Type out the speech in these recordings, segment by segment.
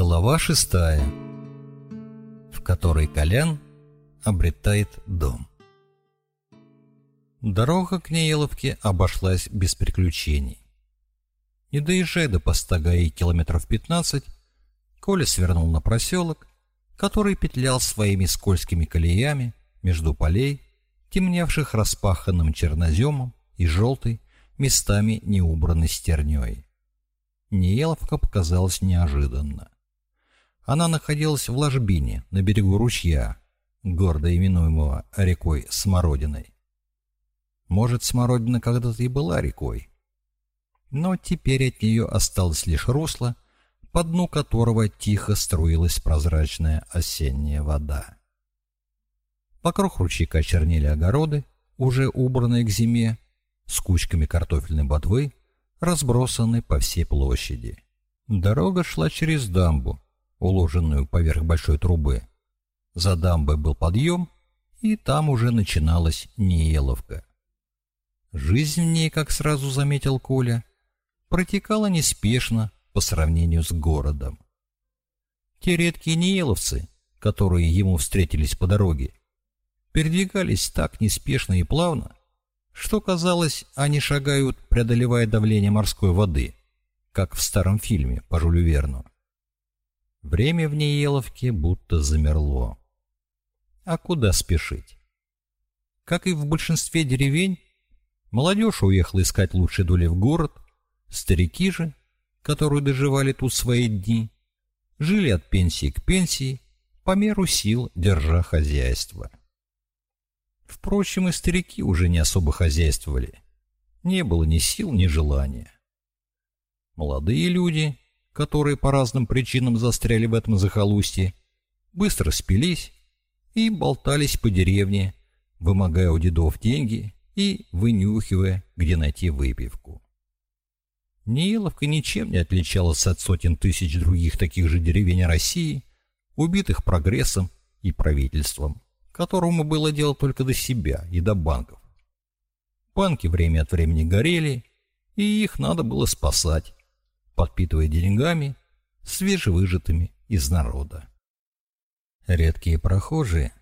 Глава шестая, в которой Колян обретает дом. Дорога к Нееловке обошлась без приключений. Не доезжая до поста ГАИ километров 15, Коля свернул на проселок, который петлял своими скользкими колеями между полей, темневших распаханным черноземом и желтой, местами неубранной стерней. Нееловка показалась неожиданно. Она находилась в ложбине на берегу ручья, гордо именуемого рекой Смородиной. Может, Смородина когда-то и была рекой. Но теперь от нее осталось лишь русло, по дну которого тихо струилась прозрачная осенняя вода. Вокруг ручейка чернели огороды, уже убранные к зиме, с кучками картофельной ботвы, разбросанные по всей площади. Дорога шла через дамбу, уложенную поверх большой трубы. За дамбой был подъем, и там уже начиналась Нееловка. Жизнь в ней, как сразу заметил Коля, протекала неспешно по сравнению с городом. Те редкие нееловцы, которые ему встретились по дороге, передвигались так неспешно и плавно, что казалось, они шагают, преодолевая давление морской воды, как в старом фильме по Жюлю Верну. Время в Нееловке будто замерло. А куда спешить? Как и в большинстве деревень, молодежь уехала искать лучшие доли в город, старики же, которые доживали тут свои дни, жили от пенсии к пенсии, по меру сил держа хозяйство. Впрочем, и старики уже не особо хозяйствовали. Не было ни сил, ни желания. Молодые люди, которые по разным причинам застряли в этом захолустье, быстро спились и болтались по деревне, вымогая у дедов деньги и вынюхивая, где найти выпивку. Неиловка ничем не отличалась от сотен тысяч других таких же деревень России, убитых прогрессом и правительством, которому было дело только до себя и до банков. Банки время от времени горели, и их надо было спасать, подпитывая деньгами, свежевыжатыми из народа. Редкие прохожие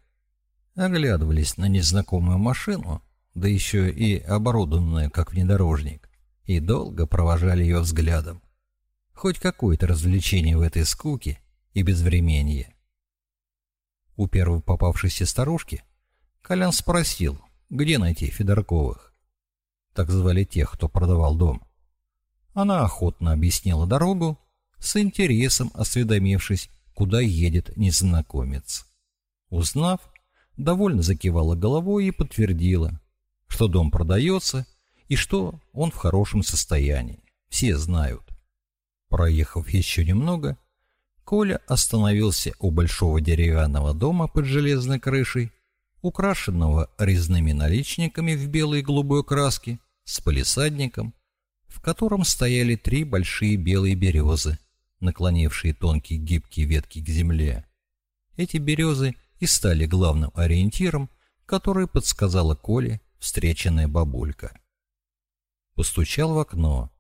оглядывались на незнакомую машину, да еще и оборудованную как внедорожник, и долго провожали ее взглядом. Хоть какое-то развлечение в этой скуке и безвременье. У первой попавшейся старушки Колян спросил, где найти Федорковых. Так звали тех, кто продавал дом. Она охотно объяснила дорогу, с интересом осведомившись, куда едет незнакомец. Узнав, довольно закивала головой и подтвердила, что дом продается и что он в хорошем состоянии. Все знают. Проехав еще немного, Коля остановился у большого деревянного дома под железной крышей, украшенного резными наличниками в белой и голубой краске, с палисадником, котором стояли три большие белые березы, наклонившие тонкие гибкие ветки к земле. Эти березы и стали главным ориентиром, который подсказала Коле встреченная бабулька. Постучал в окно.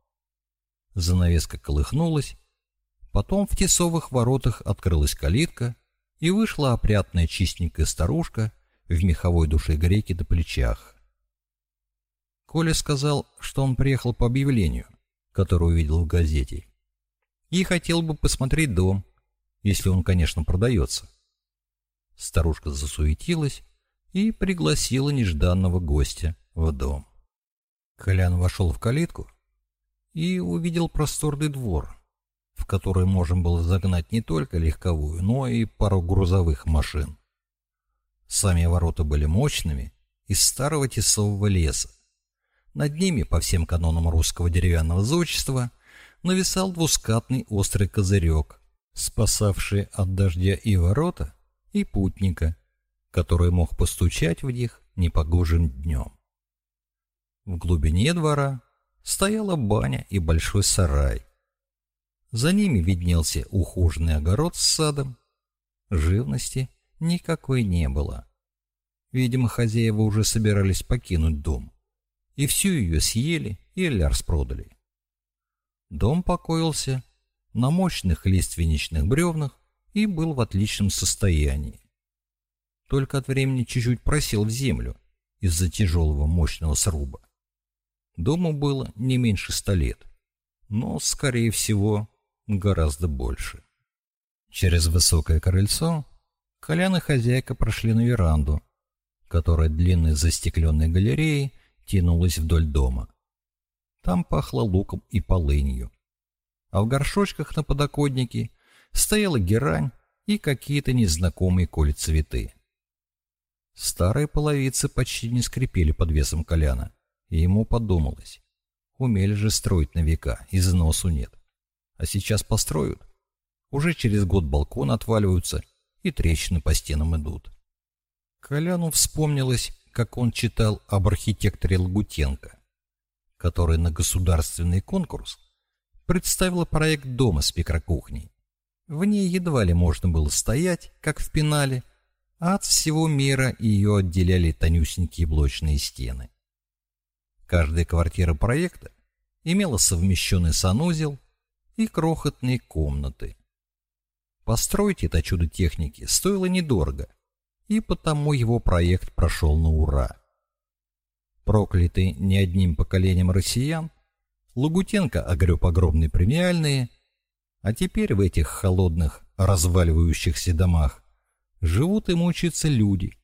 Занавеска колыхнулась, потом в тесовых воротах открылась калитка, и вышла опрятная чистенькая старушка в меховой душе греки до плечах. Коля сказал, что он приехал по объявлению, которое увидел в газете, и хотел бы посмотреть дом, если он, конечно, продается. Старушка засуетилась и пригласила нежданного гостя в дом. Колян вошел в калитку и увидел просторный двор, в который можно было загнать не только легковую, но и пару грузовых машин. Сами ворота были мощными, из старого тесового леса, над ними, по всем канонам русского деревянного зодчества, нависал двускатный острый козырек, спасавший от дождя и ворота, и путника, который мог постучать в них непогожим днем. В глубине двора стояла баня и большой сарай. За ними виднелся ухоженный огород с садом. Живности никакой не было. Видимо, хозяева уже собирались покинуть дом и всю ее съели или распродали. Дом покоился на мощных лиственничных бревнах и был в отличном состоянии. Только от времени чуть-чуть просел в землю из-за тяжелого мощного сруба. Дому было не меньше ста лет, но, скорее всего, гораздо больше. Через высокое крыльцо Колян и хозяйка прошли на веранду, которая длинной застекленной галереей тянулась вдоль дома. Там пахло луком и полынью. А в горшочках на подоконнике стояла герань и какие-то незнакомые коли цветы. Старые половицы почти не скрипели под весом Коляна, и ему подумалось. Умели же строить на века, износу нет. А сейчас построят. Уже через год балкон отваливаются, и трещины по стенам идут. Коляну вспомнилось, как он читал об архитекторе Лагутенко, который на государственный конкурс представила проект дома с микрокухней. В ней едва ли можно было стоять, как в пенале, а от всего мира ее отделяли тонюсенькие блочные стены. Каждая квартира проекта имела совмещенный санузел и крохотные комнаты. Построить это чудо техники стоило недорого, и потому его проект прошел на ура. Проклятый не одним поколением россиян, Лагутенко огреб огромные премиальные, а теперь в этих холодных, разваливающихся домах живут и мучаются люди,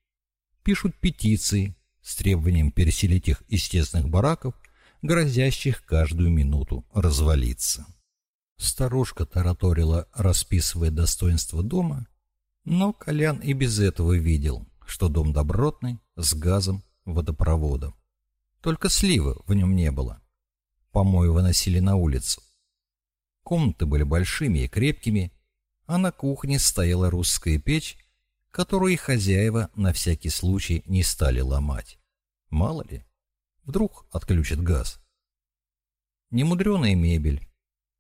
пишут петиции, с требованием переселить их из тесных бараков, грозящих каждую минуту развалиться. Старушка тараторила, расписывая достоинства дома, но Колян и без этого видел, что дом добротный, с газом, водопроводом. Только сливы в нем не было. Помои выносили на улицу. Комнаты были большими и крепкими, а на кухне стояла русская печь которую хозяева на всякий случай не стали ломать. Мало ли, вдруг отключат газ. Немудреная мебель,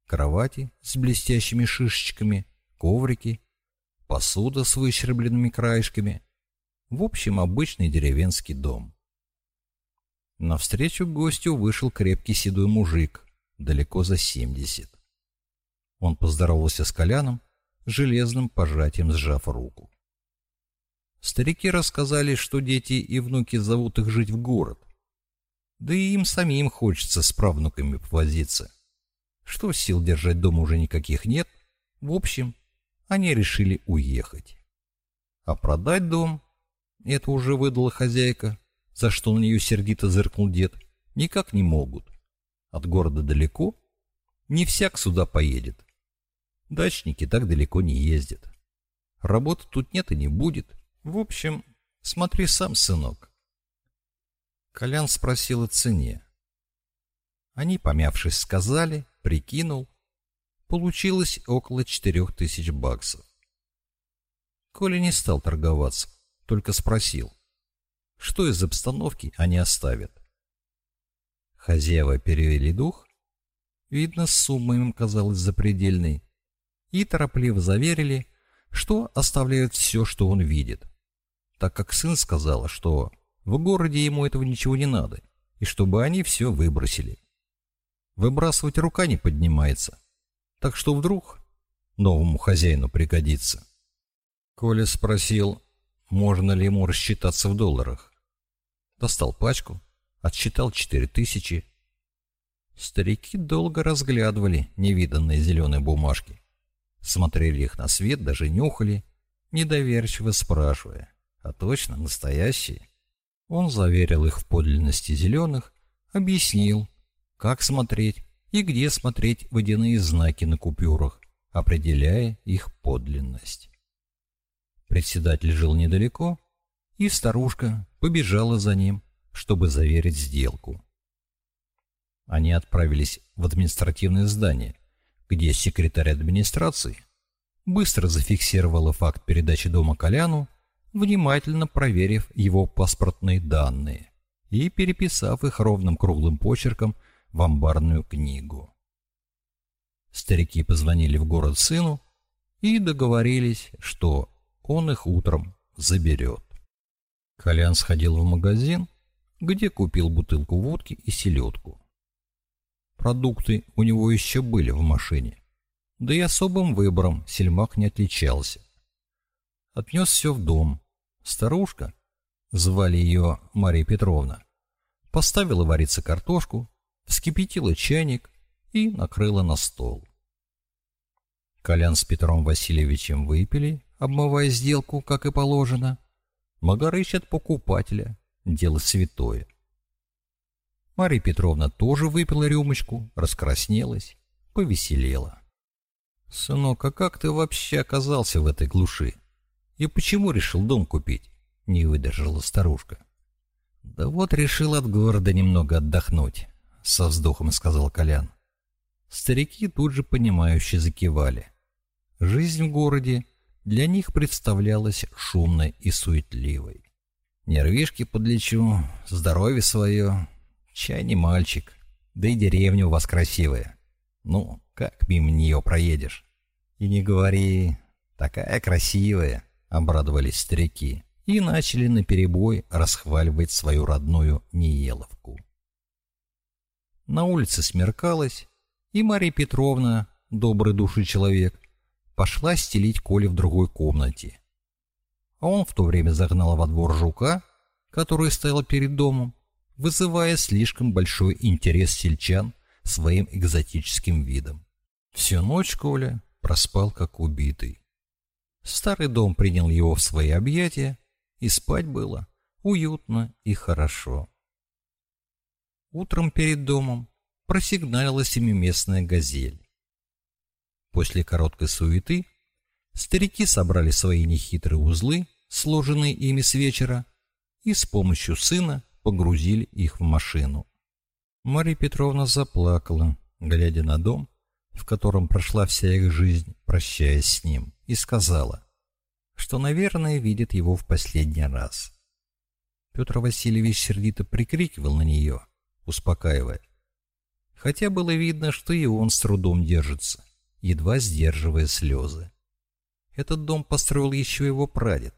кровати с блестящими шишечками, коврики, посуда с выщербленными краешками. В общем, обычный деревенский дом. Навстречу гостю вышел крепкий седой мужик, далеко за семьдесят. Он поздоровался с Коляном, железным пожатием сжав руку. Старики рассказали, что дети и внуки зовут их жить в город. Да и им самим хочется с правнуками повозиться. Что сил держать дома уже никаких нет. В общем, они решили уехать. А продать дом, это уже выдала хозяйка, за что на нее сердито зыркнул дед, никак не могут. От города далеко, не всяк сюда поедет. Дачники так далеко не ездят. Работы тут нет и не будет. В общем, смотри сам, сынок. Колян спросил о цене. Они, помявшись, сказали, прикинул. Получилось около четырех тысяч баксов. Коля не стал торговаться, только спросил, что из обстановки они оставят. Хозяева перевели дух, видно, сумма им казалась запредельной, и торопливо заверили, что оставляют все, что он видит так как сын сказал, что в городе ему этого ничего не надо, и чтобы они все выбросили. Выбрасывать рука не поднимается, так что вдруг новому хозяину пригодится. Коля спросил, можно ли ему рассчитаться в долларах. Достал пачку, отсчитал четыре тысячи. Старики долго разглядывали невиданные зеленые бумажки, смотрели их на свет, даже нюхали, недоверчиво спрашивая, а точно настоящие. Он заверил их в подлинности зеленых, объяснил, как смотреть и где смотреть водяные знаки на купюрах, определяя их подлинность. Председатель жил недалеко, и старушка побежала за ним, чтобы заверить сделку. Они отправились в административное здание, где секретарь администрации быстро зафиксировала факт передачи дома Коляну внимательно проверив его паспортные данные и переписав их ровным круглым почерком в амбарную книгу. Старики позвонили в город сыну и договорились, что он их утром заберет. Колян сходил в магазин, где купил бутылку водки и селедку. Продукты у него еще были в машине, да и особым выбором сельмак не отличался. Отнес все в дом. Старушка, звали ее Мария Петровна, поставила вариться картошку, вскипятила чайник и накрыла на стол. Колян с Петром Васильевичем выпили, обмывая сделку, как и положено. Магарыч от покупателя, дело святое. Мария Петровна тоже выпила рюмочку, раскраснелась, повеселела. «Сынок, а как ты вообще оказался в этой глуши? И почему решил дом купить?» — не выдержала старушка. «Да вот решил от города немного отдохнуть», — со вздохом сказал Колян. Старики тут же понимающе закивали. Жизнь в городе для них представлялась шумной и суетливой. Нервишки подлечу, здоровье свое, чай не мальчик, да и деревня у вас красивая. Ну, как мимо нее проедешь? И не говори, такая красивая, обрадовались старики и начали наперебой расхваливать свою родную Нееловку. На улице смеркалось, и Мария Петровна, добрый души человек, пошла стелить Коле в другой комнате. А он в то время загнал во двор жука, который стоял перед домом, вызывая слишком большой интерес сельчан своим экзотическим видом. Всю ночь Коля проспал как убитый. Старый дом принял его в свои объятия, и спать было уютно и хорошо. Утром перед домом просигналила семиместная газель. После короткой суеты старики собрали свои нехитрые узлы, сложенные ими с вечера, и с помощью сына погрузили их в машину. Мария Петровна заплакала, глядя на дом, в котором прошла вся их жизнь, прощаясь с ним, и сказала, что, наверное, видит его в последний раз. Петр Васильевич сердито прикрикивал на нее, успокаивая. Хотя было видно, что и он с трудом держится, едва сдерживая слезы. Этот дом построил еще его прадед.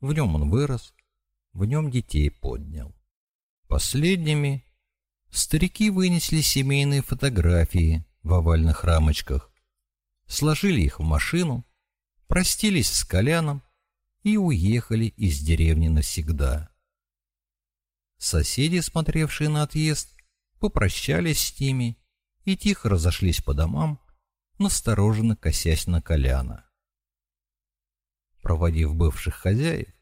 В нем он вырос, в нем детей поднял. Последними старики вынесли семейные фотографии в овальных рамочках, сложили их в машину, простились с Коляном и уехали из деревни навсегда. Соседи, смотревшие на отъезд, попрощались с ними и тихо разошлись по домам, настороженно косясь на Коляна. Проводив бывших хозяев,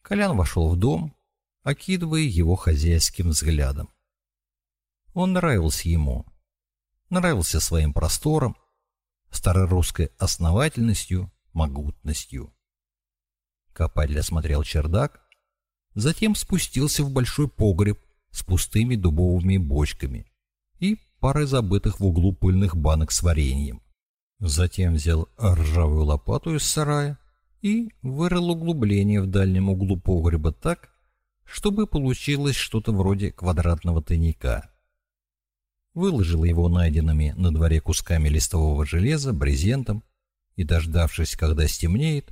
Колян вошел в дом, окидывая его хозяйским взглядом. Он нравился ему, нравился своим простором, старорусской основательностью, могутностью. Копатель осмотрел чердак, затем спустился в большой погреб с пустыми дубовыми бочками и парой забытых в углу пыльных банок с вареньем. Затем взял ржавую лопату из сарая и вырыл углубление в дальнем углу погреба так, чтобы получилось что-то вроде квадратного тайника. Выложил его найденными на дворе кусками листового железа, брезентом и, дождавшись, когда стемнеет,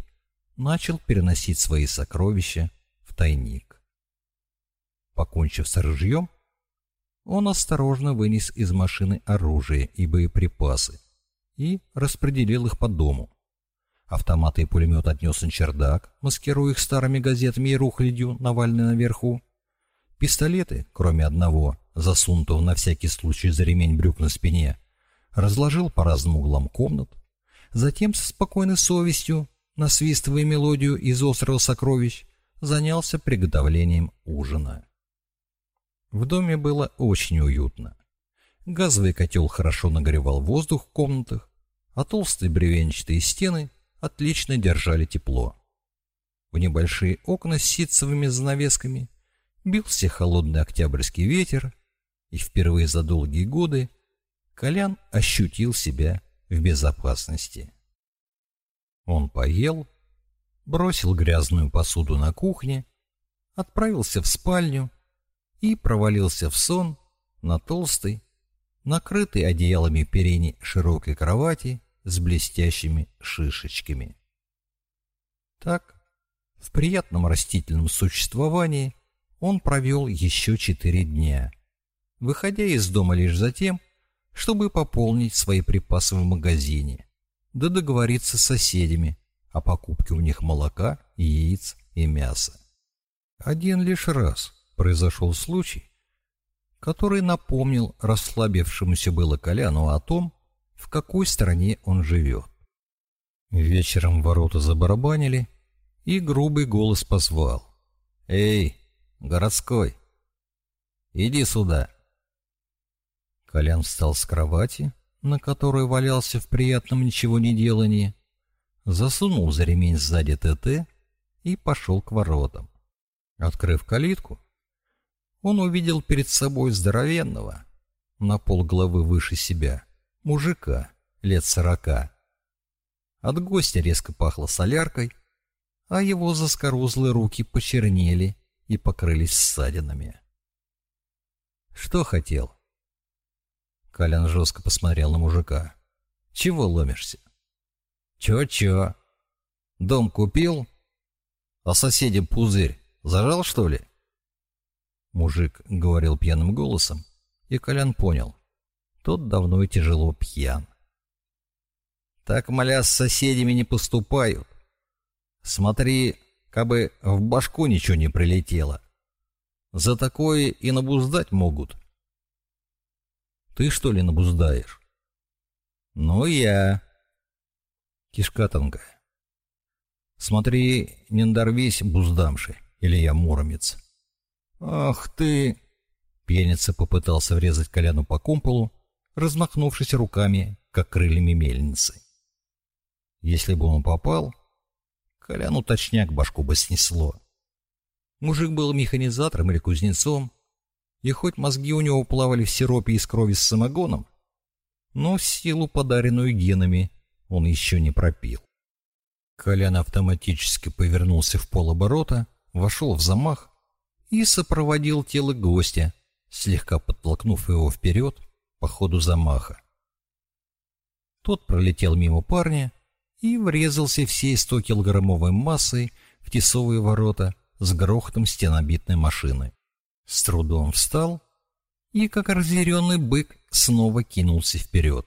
начал переносить свои сокровища тайник. Покончив с ружьем, он осторожно вынес из машины оружие и боеприпасы и распределил их по дому. Автоматы и пулемет отнес на чердак, маскируя их старыми газетами и рухлядью, навальной наверху. Пистолеты, кроме одного, засунутого на всякий случай за ремень брюк на спине, разложил по разным углам комнат. Затем со спокойной совестью, насвистывая мелодию из острого сокровищ, занялся приготовлением ужина. В доме было очень уютно. Газовый котел хорошо нагревал воздух в комнатах, а толстые бревенчатые стены отлично держали тепло. В небольшие окна с ситцевыми занавесками бился холодный октябрьский ветер, и впервые за долгие годы Колян ощутил себя в безопасности. Он поел, бросил грязную посуду на кухне, отправился в спальню и провалился в сон на толстой, накрытой одеялами перени широкой кровати с блестящими шишечками. Так, в приятном растительном существовании он провел еще четыре дня, выходя из дома лишь за тем, чтобы пополнить свои припасы в магазине, да договориться с соседями о покупке у них молока, яиц и мяса. Один лишь раз произошел случай, который напомнил расслабившемуся было Коляну о том, в какой стране он живет. Вечером ворота забарабанили, и грубый голос позвал. «Эй, городской, иди сюда!» Колян встал с кровати, на которой валялся в приятном ничего не делании, засунул за ремень сзади ТТ и пошел к воротам. Открыв калитку, он увидел перед собой здоровенного, на полголовы выше себя, мужика лет сорока. От гостя резко пахло соляркой, а его заскорузлые руки почернели и покрылись ссадинами. «Что хотел?» Колян жестко посмотрел на мужика. «Чего ломишься?» «Чё-чё? Дом купил? А соседям пузырь зажал, что ли?» Мужик говорил пьяным голосом, и Колян понял. Тот давно и тяжело пьян. «Так, моля, с соседями не поступают. Смотри, кабы в башку ничего не прилетело. За такое и набуздать могут». Ты что ли набуздаешь? Ну, я. Кишка тонкая. Смотри, не надорвись, буздамши, или я муромец. Ах ты! Пьяница попытался врезать Коляну по кумполу, размахнувшись руками, как крыльями мельницы. Если бы он попал, Коляну точняк башку бы снесло. Мужик был механизатором или кузнецом, и хоть мозги у него плавали в сиропе из крови с самогоном, но силу, подаренную генами, он еще не пропил. Колян автоматически повернулся в полоборота, вошел в замах и сопроводил тело гостя, слегка подтолкнув его вперед по ходу замаха. Тот пролетел мимо парня и врезался всей 100-килограммовой массой в тесовые ворота с грохотом стенобитной машины с трудом встал и, как разъяренный бык, снова кинулся вперед.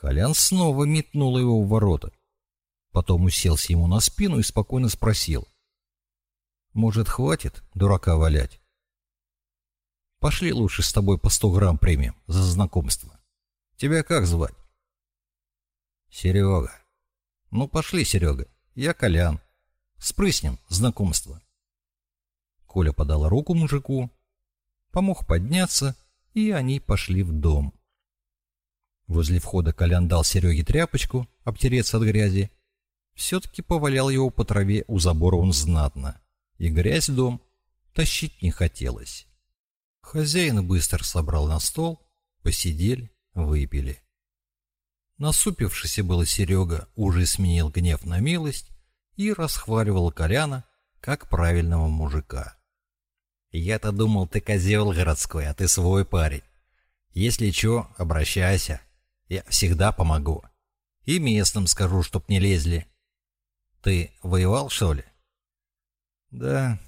Колян снова метнул его в ворота. Потом уселся ему на спину и спокойно спросил. «Может, хватит дурака валять? Пошли лучше с тобой по сто грамм премиум за знакомство. Тебя как звать?» «Серега». «Ну, пошли, Серега. Я Колян. Спрыснем знакомство». Коля подала руку мужику, помог подняться, и они пошли в дом. Возле входа Колян дал Сереге тряпочку обтереться от грязи. Все-таки повалял его по траве у забора он знатно, и грязь в дом тащить не хотелось. Хозяин быстро собрал на стол, посидели, выпили. Насупившийся было Серега уже сменил гнев на милость и расхваливал Коляна как правильного мужика. Я-то думал, ты козел городской, а ты свой парень. Если чё, обращайся. Я всегда помогу. И местным скажу, чтоб не лезли. Ты воевал, что ли? Да,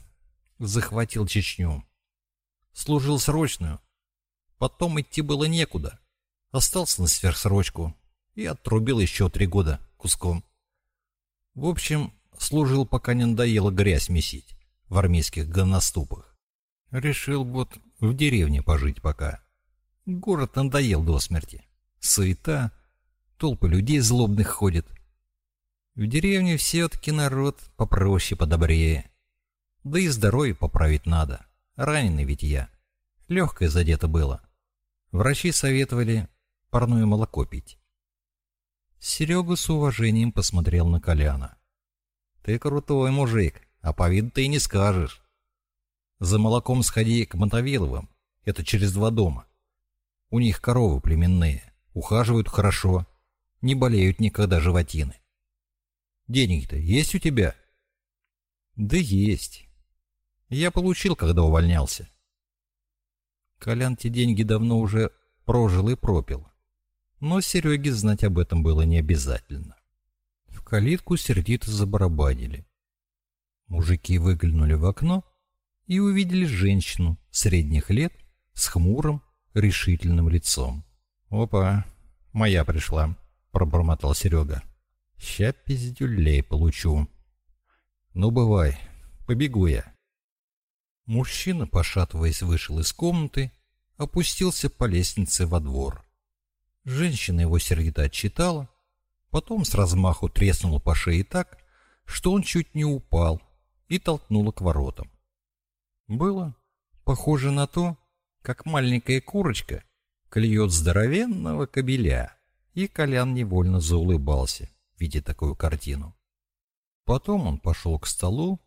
захватил Чечню. Служил срочную. Потом идти было некуда. Остался на сверхсрочку и отрубил еще три года куском. В общем, служил, пока не надоело грязь месить в армейских гоноступах. Решил вот в деревне пожить пока. Город надоел до смерти. Суета, толпы людей злобных ходят. В деревне все-таки народ попроще, подобрее. Да и здоровье поправить надо. Раненый ведь я. Легкое задето было. Врачи советовали парное молоко пить. Серега с уважением посмотрел на Коляна. «Ты крутой мужик, а по виду ты и не скажешь. За молоком сходи к Мотовиловым. Это через два дома. У них коровы племенные. Ухаживают хорошо. Не болеют никогда животины. Деньги-то есть у тебя? Да есть. Я получил, когда увольнялся. Колян те деньги давно уже прожил и пропил. Но Сереге знать об этом было не обязательно. В калитку сердито забарабанили. Мужики выглянули в окно и увидели женщину средних лет с хмурым, решительным лицом. «Опа, моя пришла», — пробормотал Серега. «Ща пиздюлей получу». «Ну, бывай, побегу я». Мужчина, пошатываясь, вышел из комнаты, опустился по лестнице во двор. Женщина его сердито отчитала, потом с размаху треснула по шее так, что он чуть не упал и толкнула к воротам. Было похоже на то, как маленькая курочка клюет здоровенного кобеля, и Колян невольно заулыбался, видя такую картину. Потом он пошел к столу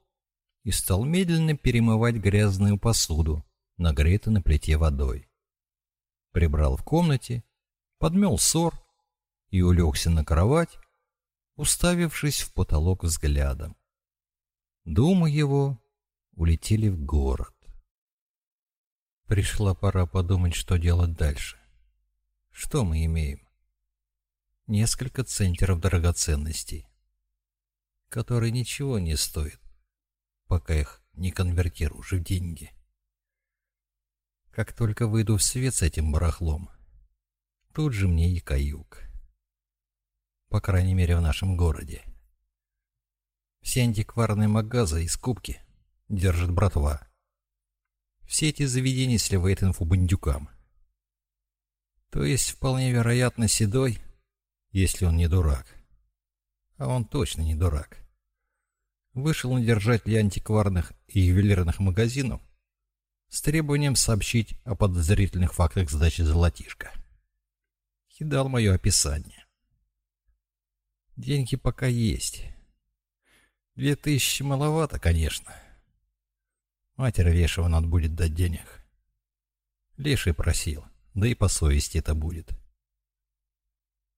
и стал медленно перемывать грязную посуду, нагретую на плите водой. Прибрал в комнате, подмел ссор и улегся на кровать, уставившись в потолок взглядом. Думы его улетели в город. Пришла пора подумать, что делать дальше. Что мы имеем? Несколько центеров драгоценностей, которые ничего не стоят, пока их не конвертируешь в деньги. Как только выйду в свет с этим барахлом, тут же мне и каюк. По крайней мере, в нашем городе. Все антикварные магазы и скупки держит братва. Все эти заведения сливает инфу бандюкам. То есть, вполне вероятно, Седой, если он не дурак. А он точно не дурак. Вышел на держателей антикварных и ювелирных магазинов с требованием сообщить о подозрительных фактах сдачи золотишка. И дал мое описание. Деньги пока есть. Две тысячи маловато, конечно. Матери Лешего надо будет дать денег. Леший просил, да и по совести это будет.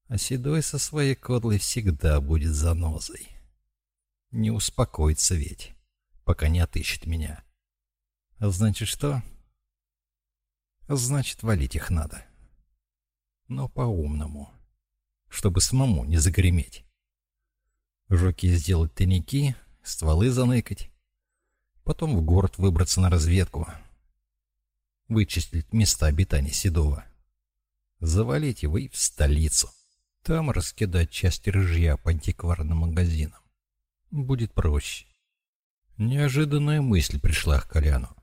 А Седой со своей кодлой всегда будет занозой. Не успокоится ведь, пока не отыщет меня. А значит что? Значит, валить их надо. Но по-умному, чтобы самому не загреметь. Жуки сделать тайники, стволы заныкать, потом в город выбраться на разведку, вычислить места обитания Седова, завалить его и в столицу, там раскидать части рыжья по антикварным магазинам. Будет проще. Неожиданная мысль пришла к Коляну.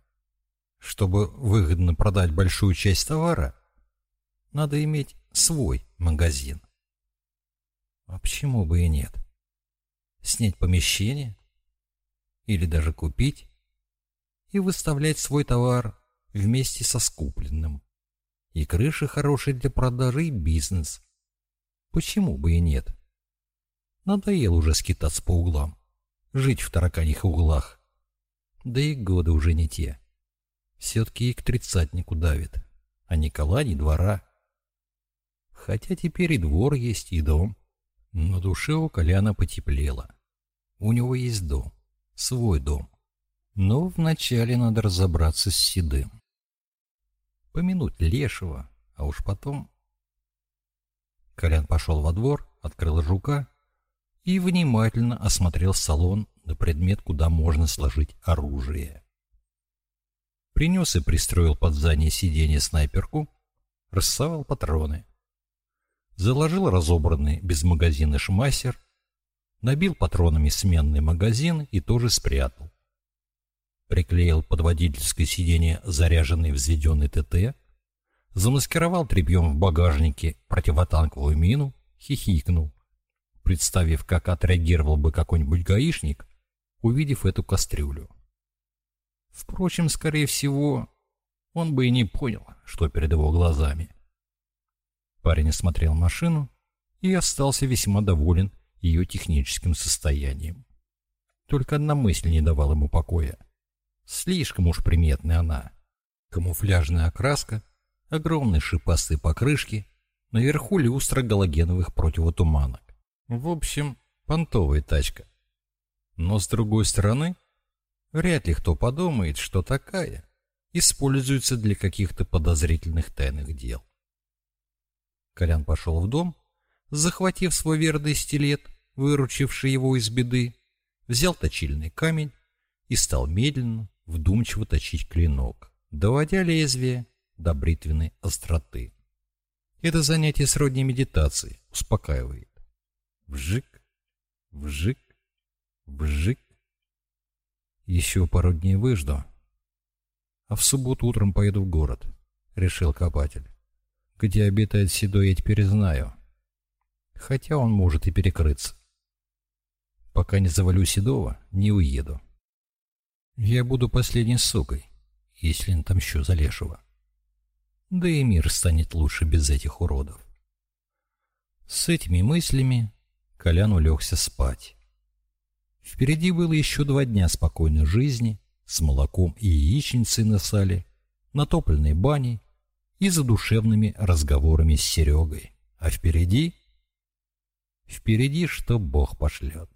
Чтобы выгодно продать большую часть товара, надо иметь свой магазин. А почему бы и нет? Снять помещение? Или даже купить? И выставлять свой товар вместе со скупленным. И крыша хорошая для продажи, и бизнес. Почему бы и нет? Надоело уже скитаться по углам, жить в тараканьих углах. Да и годы уже не те. Все-таки и к тридцатнику давит, а ни ни двора. Хотя теперь и двор есть, и дом. На душе у Коляна потеплело. У него есть дом, свой дом. Но вначале надо разобраться с Седым. Помянуть Лешего, а уж потом... Колян пошел во двор, открыл жука и внимательно осмотрел салон на предмет, куда можно сложить оружие. Принес и пристроил под заднее сиденье снайперку, рассовал патроны. Заложил разобранный без магазина шмассер, набил патронами сменный магазин и тоже спрятал приклеил под водительское сиденье заряженный взведенный ТТ, замаскировал тряпьем в багажнике противотанковую мину, хихикнул, представив, как отреагировал бы какой-нибудь гаишник, увидев эту кастрюлю. Впрочем, скорее всего, он бы и не понял, что перед его глазами. Парень осмотрел машину и остался весьма доволен ее техническим состоянием. Только одна мысль не давала ему покоя. Слишком уж приметная она. Камуфляжная окраска, огромные шипастые покрышки, наверху люстра галогеновых противотуманок. В общем, понтовая тачка. Но с другой стороны, вряд ли кто подумает, что такая используется для каких-то подозрительных тайных дел. Колян пошел в дом, захватив свой верный стилет, выручивший его из беды, взял точильный камень и стал медленно, вдумчиво точить клинок, доводя лезвие до бритвенной остроты. Это занятие сродни медитации, успокаивает. Вжик, вжик, вжик. Еще пару дней выжду, а в субботу утром поеду в город, решил копатель. Где обитает Седой, я теперь знаю. Хотя он может и перекрыться. Пока не завалю Седова, не уеду. Я буду последней сукой, если не отомщу за Лешего. Да и мир станет лучше без этих уродов. С этими мыслями Колян улегся спать. Впереди было еще два дня спокойной жизни с молоком и яичницей на сале, натопленной баней и задушевными разговорами с Серегой. А впереди... Впереди что Бог пошлет.